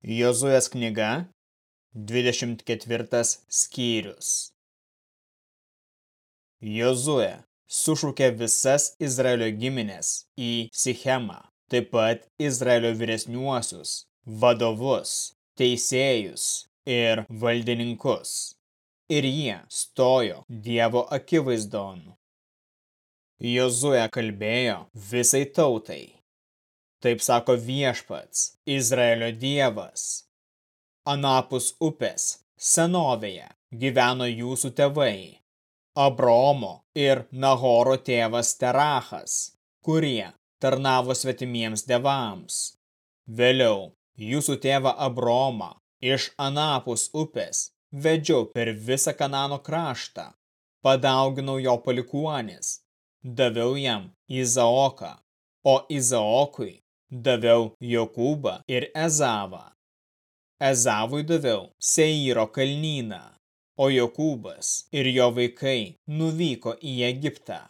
Jozuės knyga, 24 skyrius. Jozuė sušūkė visas Izraelio giminės į Sichemą, taip pat Izraelio vyresniuosius, vadovus, teisėjus ir valdininkus. Ir jie stojo Dievo akivaizdon. Jozuė kalbėjo visai tautai Taip sako viešpats, Izraelio dievas. Anapus upės, senovėje, gyveno jūsų tėvai, Abromo ir Nahoro tėvas Terachas, kurie tarnavo svetimiems devams. Vėliau jūsų tėvą Abromą iš Anapus upės vedžiau per visą Kanano kraštą, padauginau jo palikuonis, daviau jam Izaoką, o Izaokui daviau Jokūbą ir Ezavą. Ezavui daviau Seiro kalnyną, o Jokūbas ir jo vaikai nuvyko į Egiptą.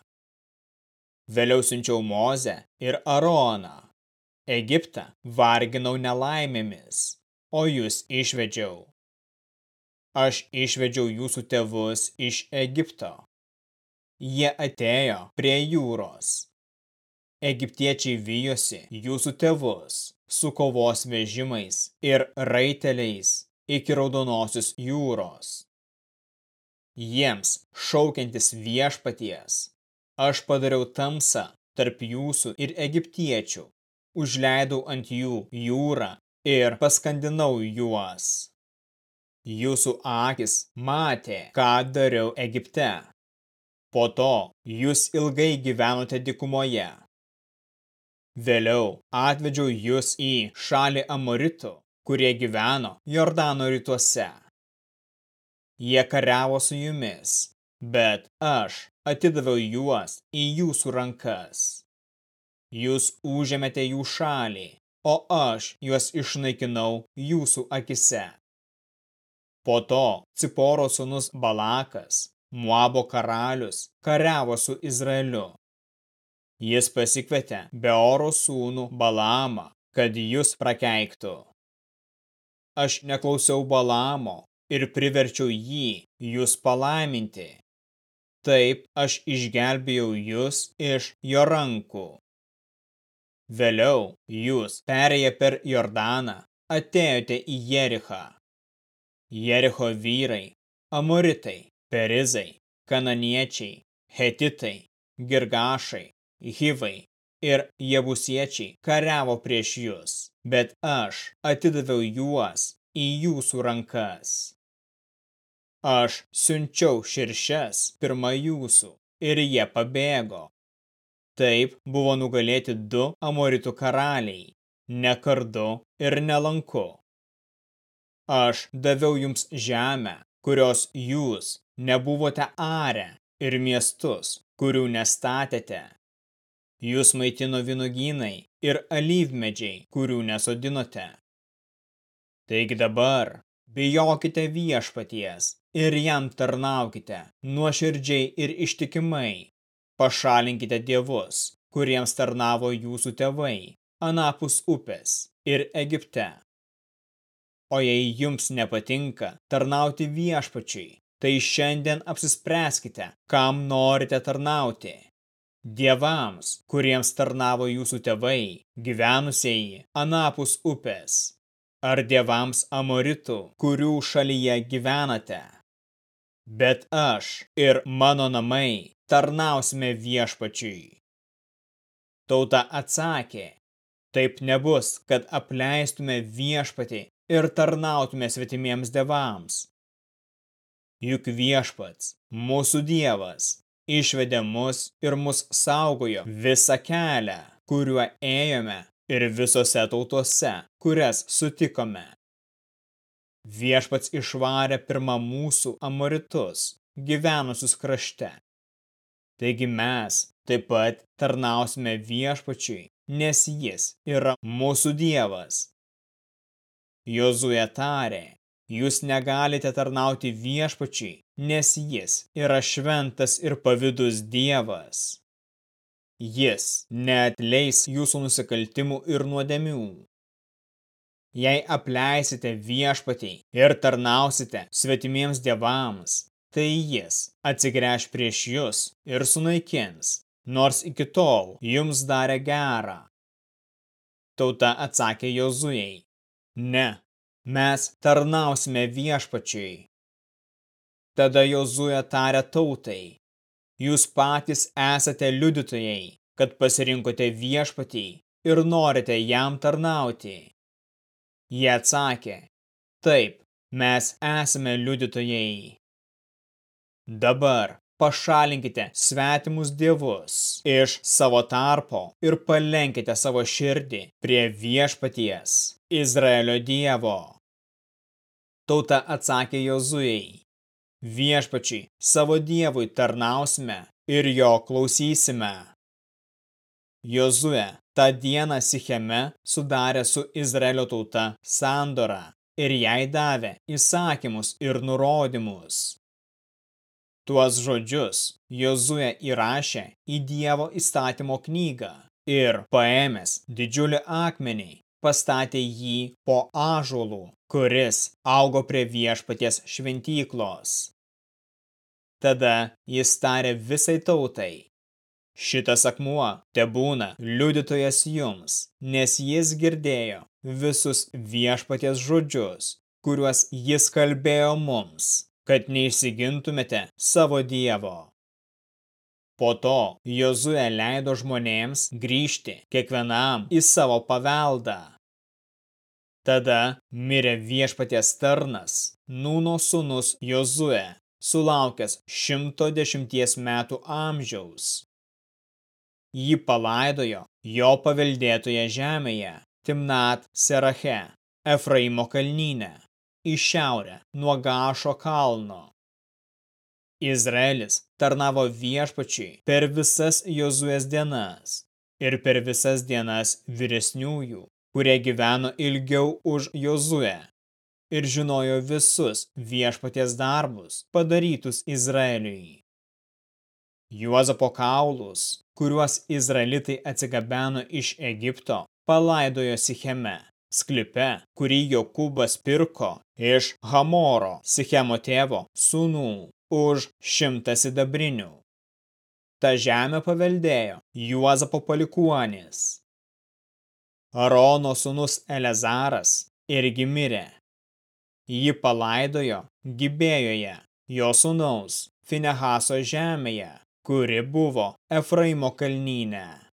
Vėliau siunčiau Mozę ir Aroną. Egiptą varginau nelaimėmis, o jūs išvedžiau. Aš išvedžiau jūsų tėvus iš Egipto. Jie atėjo prie jūros Egiptiečiai vyjosi jūsų tėvus su kovos vežimais ir raiteliais iki raudonosios jūros. Jiems šaukiantis viešpaties, aš padariau tamsą tarp jūsų ir egiptiečių, užleidau ant jų jūrą ir paskandinau juos. Jūsų akis matė, ką dariau Egipte. Po to jūs ilgai gyvenote dikumoje Vėliau atvedžiau jūs į šalį Amoritų, kurie gyveno Jordano rytuose. Jie kariavo su jumis, bet aš atidaviau juos į jūsų rankas. Jūs užėmėte jų šalį, o aš juos išnaikinau jūsų akise. Po to Ciporo sūnus Balakas, Muabo karalius, kariavo su Izraeliu. Jis pasikvietė Beoro sūnų Balamą, kad jūs prakeiktų. Aš neklausiau Balamo ir priverčiau jį jūs palaiminti. Taip aš išgelbėjau jūs iš jo rankų. Vėliau jūs, perėję per Jordaną, atėjote į Jerichą. Jericho vyrai, amoritai, perizai, kananiečiai, hetitai, girgašai, Hivai ir Jebusiečiai kariavo prieš jūs, bet aš atidaviau juos į jūsų rankas. Aš siunčiau širšes pirmą jūsų ir jie pabėgo. Taip buvo nugalėti du amoritų karaliai, nekardu ir nelanku. Aš daviau jums žemę, kurios jūs nebuvote arę, ir miestus, kurių nestatėte. Jūs maitino vinogynai ir alyvmedžiai, kurių nesodinote. Taigi dabar bijokite viešpaties ir jam tarnaukite nuoširdžiai ir ištikimai. Pašalinkite dievus, kuriems tarnavo jūsų tėvai, anapus upės ir Egipte. O jei jums nepatinka tarnauti viešpačiai, tai šiandien apsispręskite, kam norite tarnauti dievams, kuriems tarnavo jūsų tėvai, gyvenusieji anapus upės, ar dievams amoritų, kurių šalyje gyvenate. Bet aš ir mano namai tarnausime viešpačiui. Tauta atsakė, taip nebus, kad apleistume viešpatį ir tarnautume svetimiems devams. Juk viešpats, mūsų dievas, išvedė mus ir mus saugojo visą kelią, kuriuo ėjome ir visose tautose, kurias sutikome. Viešpats išvarė pirmą mūsų amoritus, gyvenusius krašte. Taigi mes taip pat tarnausime viešpačiui, nes jis yra mūsų dievas. Jozuje tarė, Jūs negalite tarnauti viešpačiai, nes jis yra šventas ir pavydus dievas. Jis neatleis jūsų nusikaltimų ir nuodėmių. jei apleisite viešpatį ir tarnausite svetimiems dievams, tai jis atsigręš prieš jūs ir sunaikins, nors iki tol jums darė gerą. Tauta atsakė Jozujai, ne, mes tarnausime viešpačiui. Tada Jozuė tarė tautai, jūs patys esate liudytojai, kad pasirinkote viešpatį ir norite jam tarnauti. Jie atsakė, taip, mes esame liudytojai. Dabar pašalinkite svetimus dievus iš savo tarpo ir palenkite savo širdį prie viešpaties, Izraelio dievo. Tauta atsakė Jozujai, viešpačiai savo dievui tarnausime ir jo klausysime. Jozue tą dieną Sicheme sudarė su Izraelio tauta sandorą ir jai davė įsakymus ir nurodymus. Tuos žodžius Jozue įrašė į Dievo įstatymo knygą ir paėmęs didžiulį akmenį pastatė jį po ažuolų, kuris augo prie viešpaties šventyklos. Tada jis tarė visai tautai, Šitas akmuo te būna liudytojas jums, nes jis girdėjo visus viešpaties žodžius, kuriuos jis kalbėjo mums, kad neišsigintumėte savo dievo. Po to Jozue leido žmonėms grįžti kiekvienam į savo paveldą. Tada mirė viešpaties tarnas, Nūno sūnus Jozue, sulaukęs 110 metų amžiaus jį palaidojo jo paveldėtoje žemėje, Timnat Serache, Efraimo kalnyne, į šiaurę nuo Gašo kalno. Izraelis tarnavo viešpačiui per visas Jozuės dienas ir per visas dienas vyresniųjų, kurie gyveno ilgiau už Jozuę ir žinojo visus viešpaties darbus padarytus Izraeliui. Juozapo kaulus kuriuos izraelitai atsigabeno iš Egipto, palaidojo Sicheme, sklipe, kurį Jokūbas pirko iš Hamoro, Sichemo tėvo, sūnų, už šimtą sidabrinių. Ta žemė paveldėjo Juozapo palikuonis. Arono sūnus Elezaras irgi mirė. Jį palaidojo Gibėjoje, jo sūnaus, Finehaso žemėje, kuri buvo Efraimo kalnyne.